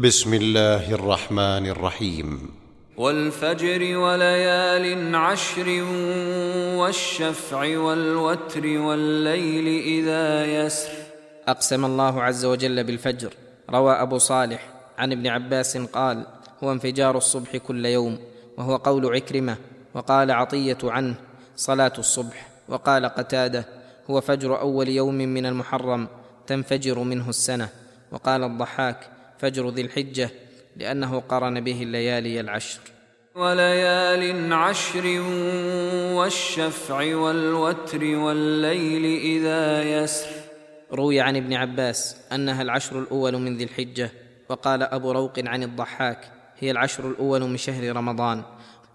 بسم الله الرحمن الرحيم. والفجر وليال عشر والشفع والوتر والليل إذا يسر. أقسم الله عز وجل بالفجر. روى أبو صالح عن ابن عباس قال هو انفجار الصبح كل يوم وهو قول عكرمة وقال عطية عنه صلاة الصبح. وقال قتادة هو فجر أول يوم من المحرم تنفجر منه السنة. وقال الضحاك فجر ذي الحجة لأنه قرن به الليالي العشر. وليال عشر والشفع والوتر والليل إذا يسر. روي عن ابن عباس أنها العشر الأول من ذي الحجة وقال أبو روق عن الضحاك هي العشر الأول من شهر رمضان.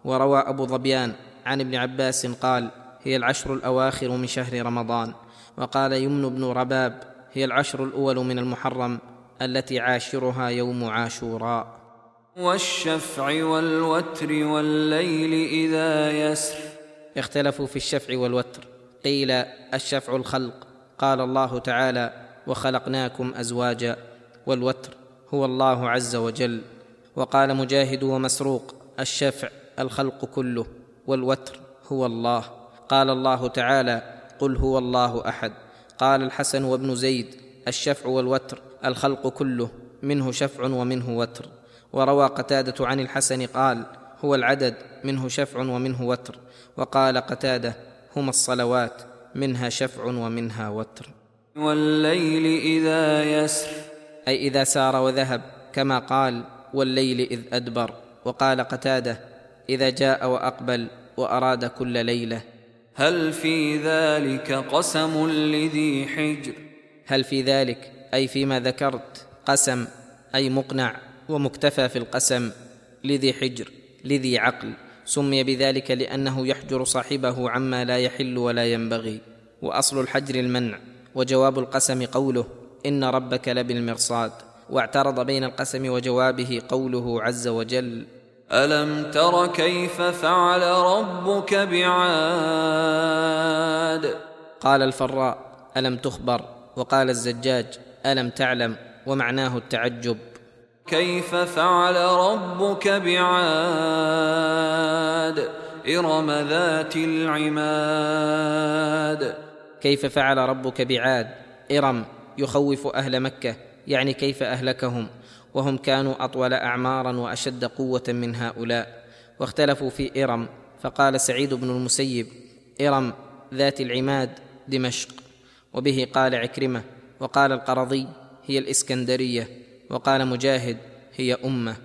وروى أبو ظبيان عن ابن عباس قال هي العشر الأواخر من شهر رمضان. وقال يمن بن رباب هي العشر الأول من المحرم. التي عاشرها يوم عاشوراء. والشفع والوتر والليل إذا يسر. اختلفوا في الشفع والوتر. قيل الشفع الخلق. قال الله تعالى وخلقناكم أزواجا والوتر هو الله عز وجل. وقال مجاهد ومسروق الشفع الخلق كله والوتر هو الله. قال الله تعالى قل هو الله أحد. قال الحسن وابن زيد الشفع والوتر الخلق كله منه شفع ومنه وتر. وروى قتادة عن الحسن قال هو العدد منه شفع ومنه وتر. وقال قتادة هما الصلوات منها شفع ومنها وتر. والليل إذا يسر. أي إذا سار وذهب كما قال والليل إذ أدبر. وقال قتادة إذا جاء وأقبل وأراد كل ليلة. هل في ذلك قسم لذي حجر؟ هل في ذلك؟ أي فيما ذكرت قسم أي مقنع ومكتفى في القسم لذي حجر لذي عقل سمي بذلك لأنه يحجر صاحبه عما لا يحل ولا ينبغي وأصل الحجر المنع وجواب القسم قوله إن ربك لبالمرصاد واعترض بين القسم وجوابه قوله عز وجل ألم تر كيف فعل ربك بعاد؟ قال الفراء ألم تخبر؟ وقال الزجاج ألم تعلم؟ ومعناه التعجب. كيف فعل ربك بعاد؟ إرم ذات العماد. كيف فعل ربك بعاد؟ إرم يخوف أهل مكة يعني كيف أهلكهم؟ وهم كانوا أطول اعمارا وأشد قوة من هؤلاء. واختلفوا في إرم فقال سعيد بن المسيب إرم ذات العماد دمشق. وبه قال عكرمة وقال القرضي هي الإسكندرية وقال مجاهد هي أمة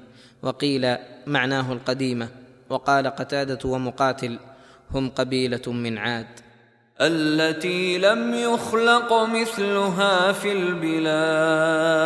وقيل معناه القديمة وقال قتادة ومقاتل هم قبيلة من عاد. التي لم يخلق مثلها في البلاد.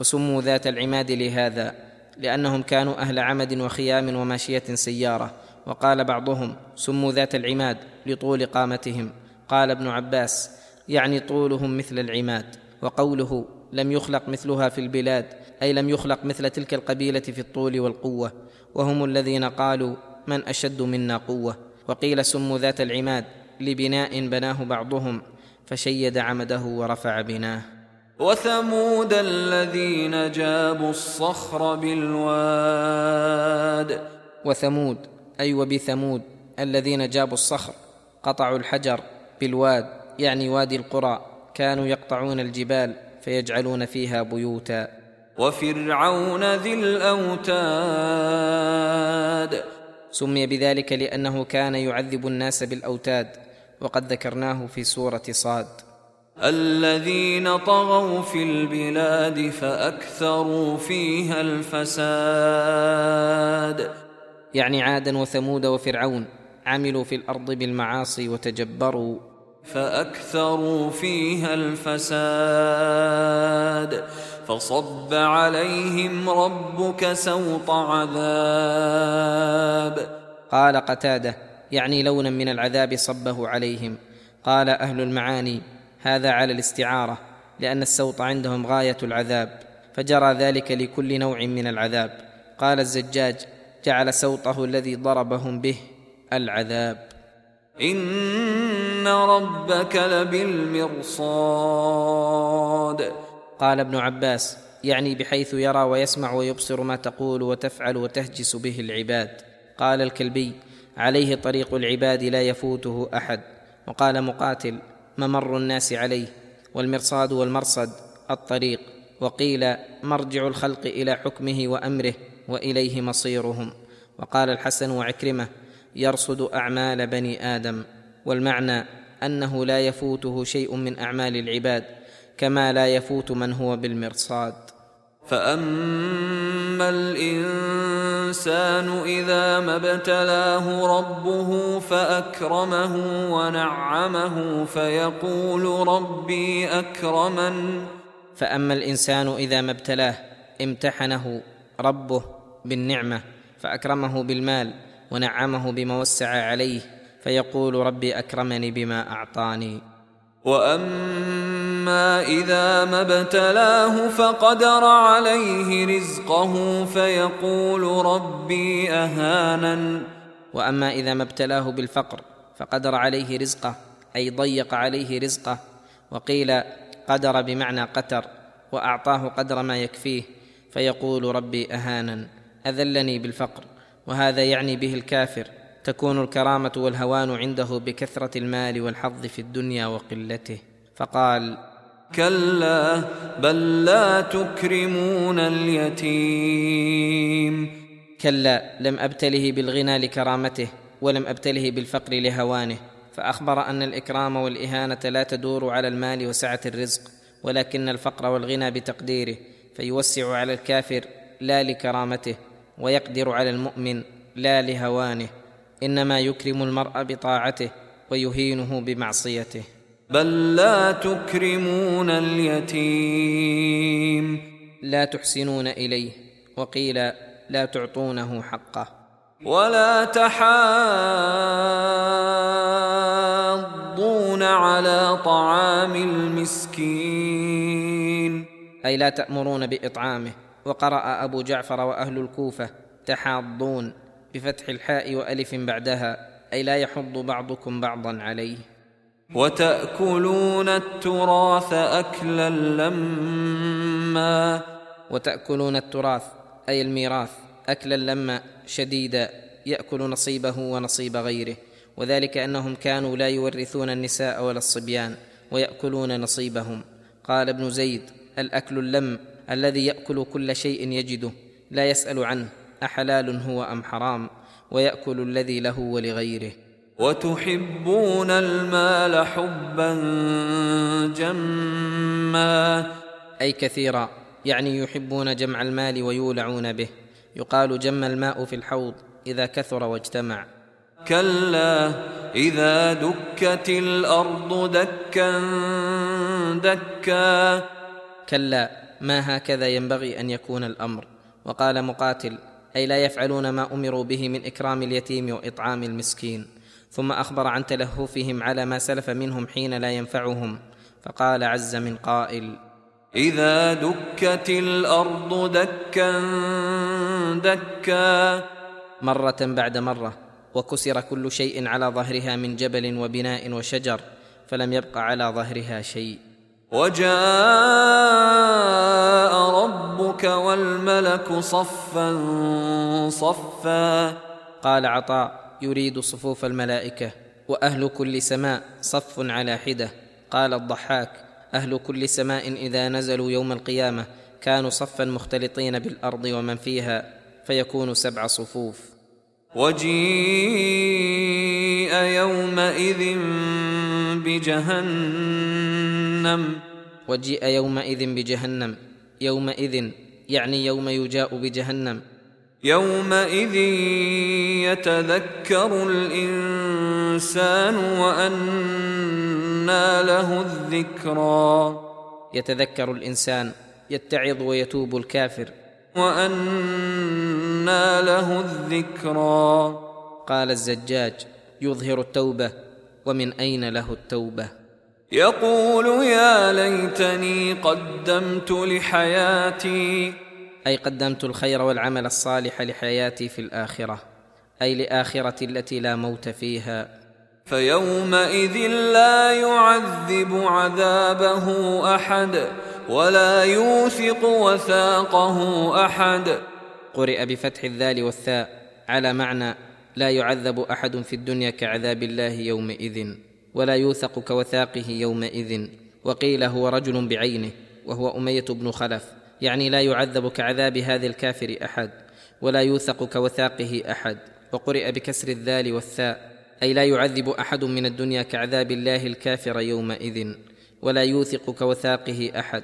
وسموا ذات العماد لهذا لأنهم كانوا أهل عمد وخيام وماشية سيارة. وقال بعضهم سموا ذات العماد لطول قامتهم. قال ابن عباس يعني طولهم مثل العماد وقوله لم يخلق مثلها في البلاد أي لم يخلق مثل تلك القبيلة في الطول والقوة وهم الذين قالوا من أشد منا قوة. وقيل سموا ذات العماد لبناء بناه بعضهم فشيد عمده ورفع بناه. وثمود الذين جابوا الصخر بالواد. وثمود أي وبثمود الذين جابوا الصخر قطعوا الحجر بالواد يعني وادي القرى كانوا يقطعون الجبال فيجعلون فيها بيوتا. وفرعون ذي الأوتاد. سمي بذلك لأنه كان يعذب الناس بالأوتاد وقد ذكرناه في سورة صاد. الذين طغوا في البلاد فأكثروا فيها الفساد. يعني عادا وثمود وفرعون عملوا في الأرض بالمعاصي وتجبروا. فأكثروا فيها الفساد فصب عليهم ربك سوط عذاب. قال قتادة يعني لونا من العذاب صبه عليهم. قال أهل المعاني هذا على الاستعارة لأن السوط عندهم غاية العذاب فجرى ذلك لكل نوع من العذاب. قال الزجاج جعل سوطه الذي ضربهم به. العذاب. إن ربك لبالمرصاد. قال ابن عباس يعني بحيث يرى ويسمع ويبصر ما تقول وتفعل وتهجس به العباد. قال الكلبي عليه طريق العباد لا يفوته أحد. وقال مقاتل ممر الناس عليه. والمرصاد والمرصد الطريق. وقيل مرجع الخلق إلى حكمه وأمره وإليه مصيرهم. وقال الحسن وعكرمة يرصد أعمال بني آدم والمعنى أنه لا يفوته شيء من أعمال العباد كما لا يفوت من هو بالمرصاد. فأما الإنسان إذا ما ابتلاه ربه فأكرمه ونعمه فيقول ربي أكرمن. فأما الإنسان إذا ما ابتلاه امتحنه ربه بالنعمة فأكرمه بالمال ونعمه بما وسع عليه فيقول ربي أكرمني بما أعطاني. وأما إذا ما ابتلاه فقدر عليه رزقه فيقول ربي أهانن. وأما إذا ما ابتلاه بالفقر فقدر عليه رزقه أي ضيق عليه رزقه. وقيل قدر بمعنى قتر وأعطاه قدر ما يكفيه فيقول ربي اهانا أذلني بالفقر. وهذا يعني به الكافر. تكون الكرامة والهوان عنده بكثرة المال والحظ في الدنيا وقلته. فقال كلا بل لا تكرمون اليتيم. كلا لم أبتله بالغنى لكرامته ولم أبتله بالفقر لهوانه. فأخبر أن الإكرام والإهانة لا تدور على المال وسعة الرزق ولكن الفقر والغنى بتقديره فيوسع على الكافر لا لكرامته. ويقدر على المؤمن لا لهوانه إنما يكرم المرء بطاعته ويهينه بمعصيته. بل لا تكرمون اليتيم. لا تحسنون إليه وقيل لا تعطونه حقه. ولا تحاضون على طعام المسكين. أي لا تأمرون بإطعامه وقرأ أبو جعفر وأهل الكوفة تحاضون بفتح الحاء وألف بعدها أي لا يحض بعضكم بعضا عليه. وتأكلون التراث اكلا لما. وتأكلون التراث أي الميراث اكلا لما شديدا يأكل نصيبه ونصيب غيره. وذلك أنهم كانوا لا يورثون النساء ولا الصبيان ويأكلون نصيبهم. قال ابن زيد الأكل اللم الذي يأكل كل شيء يجده لا يسأل عنه أحلال هو أم حرام ويأكل الذي له ولغيره. وتحبون المال حبا جما. أي كثيرا يعني يحبون جمع المال ويولعون به. يقال جم الماء في الحوض إذا كثر واجتمع. كلا إذا دكت الأرض دكا دكا. كلا ما هكذا ينبغي أن يكون الأمر. وقال مقاتل أي لا يفعلون ما أمروا به من إكرام اليتيم وإطعام المسكين. ثم أخبر عن تلهفهم على ما سلف منهم حين لا ينفعهم. فقال عز من قائل إذا دكت الأرض دكا دكا. مرة بعد مرة وكسر كل شيء على ظهرها من جبل وبناء وشجر فلم يبق على ظهرها شيء. وجاء ربك والملك صفا صفا. قال عطاء يريد صفوف الملائكة وأهل كل سماء صف على حدة. قال الضحاك أهل كل سماء إذا نزلوا يوم القيامة كانوا صفا مختلطين بالأرض ومن فيها فيكون سبع صفوف. وجيء يومئذ بجهنم وجيء يومئذ بجهنم. يومئذ يعني يوم يجاء بجهنم. يومئذ يتذكر الإنسان وأنى له الذكرى. يتذكر الإنسان يتعظ ويتوب الكافر. وأنى له الذكرى. قال الزجاج يظهر التوبة. ومن أين له التوبة؟ يقول يا ليتني قدمت لحياتي. أي قدمت الخير والعمل الصالح لحياتي في الآخرة أي لآخرتي التي لا موت فيها. فيومئذ لا يعذب عذابه أحد ولا يوثق وثاقه أحد. قرئ بفتح الذال والثاء على معنى لا يعذب أحد في الدنيا كعذاب الله يومئذ ولا يوثق كوثاقه يومئذ. وقيل هو رجل بعينه وهو أمية بن خلف. يعني لا يعذب كعذاب هذا الكافر أحد ولا يوثق كوثاقه أحد. وقرئ بكسر الذال والثاء أي لا يعذب أحد من الدنيا كعذاب الله الكافر يومئذ ولا يوثق كوثاقه أحد.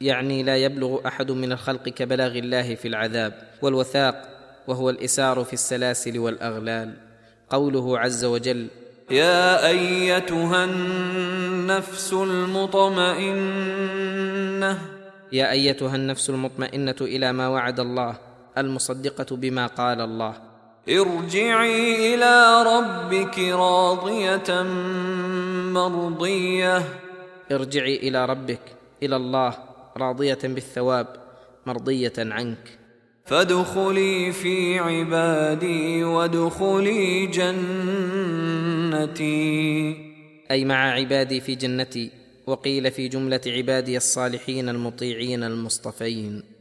يعني لا يبلغ أحد من الخلق كبلاغ الله في العذاب. والوثاق وهو الإسار في السلاسل والأغلال. قوله عز وجل يا أيتها النفس المطمئنة. يا أيتها النفس المطمئنة إلى ما وعد الله المصدقة بما قال الله. ارجعي إلى ربك راضية مرضية. ارجعي إلى ربك إلى الله راضية بالثواب مرضية عنك. فادخلي في عبادي وادخلي جنتي. أي مع عبادي في جنتي وقيل في جملة عبادي الصالحين المطيعين المصطفين.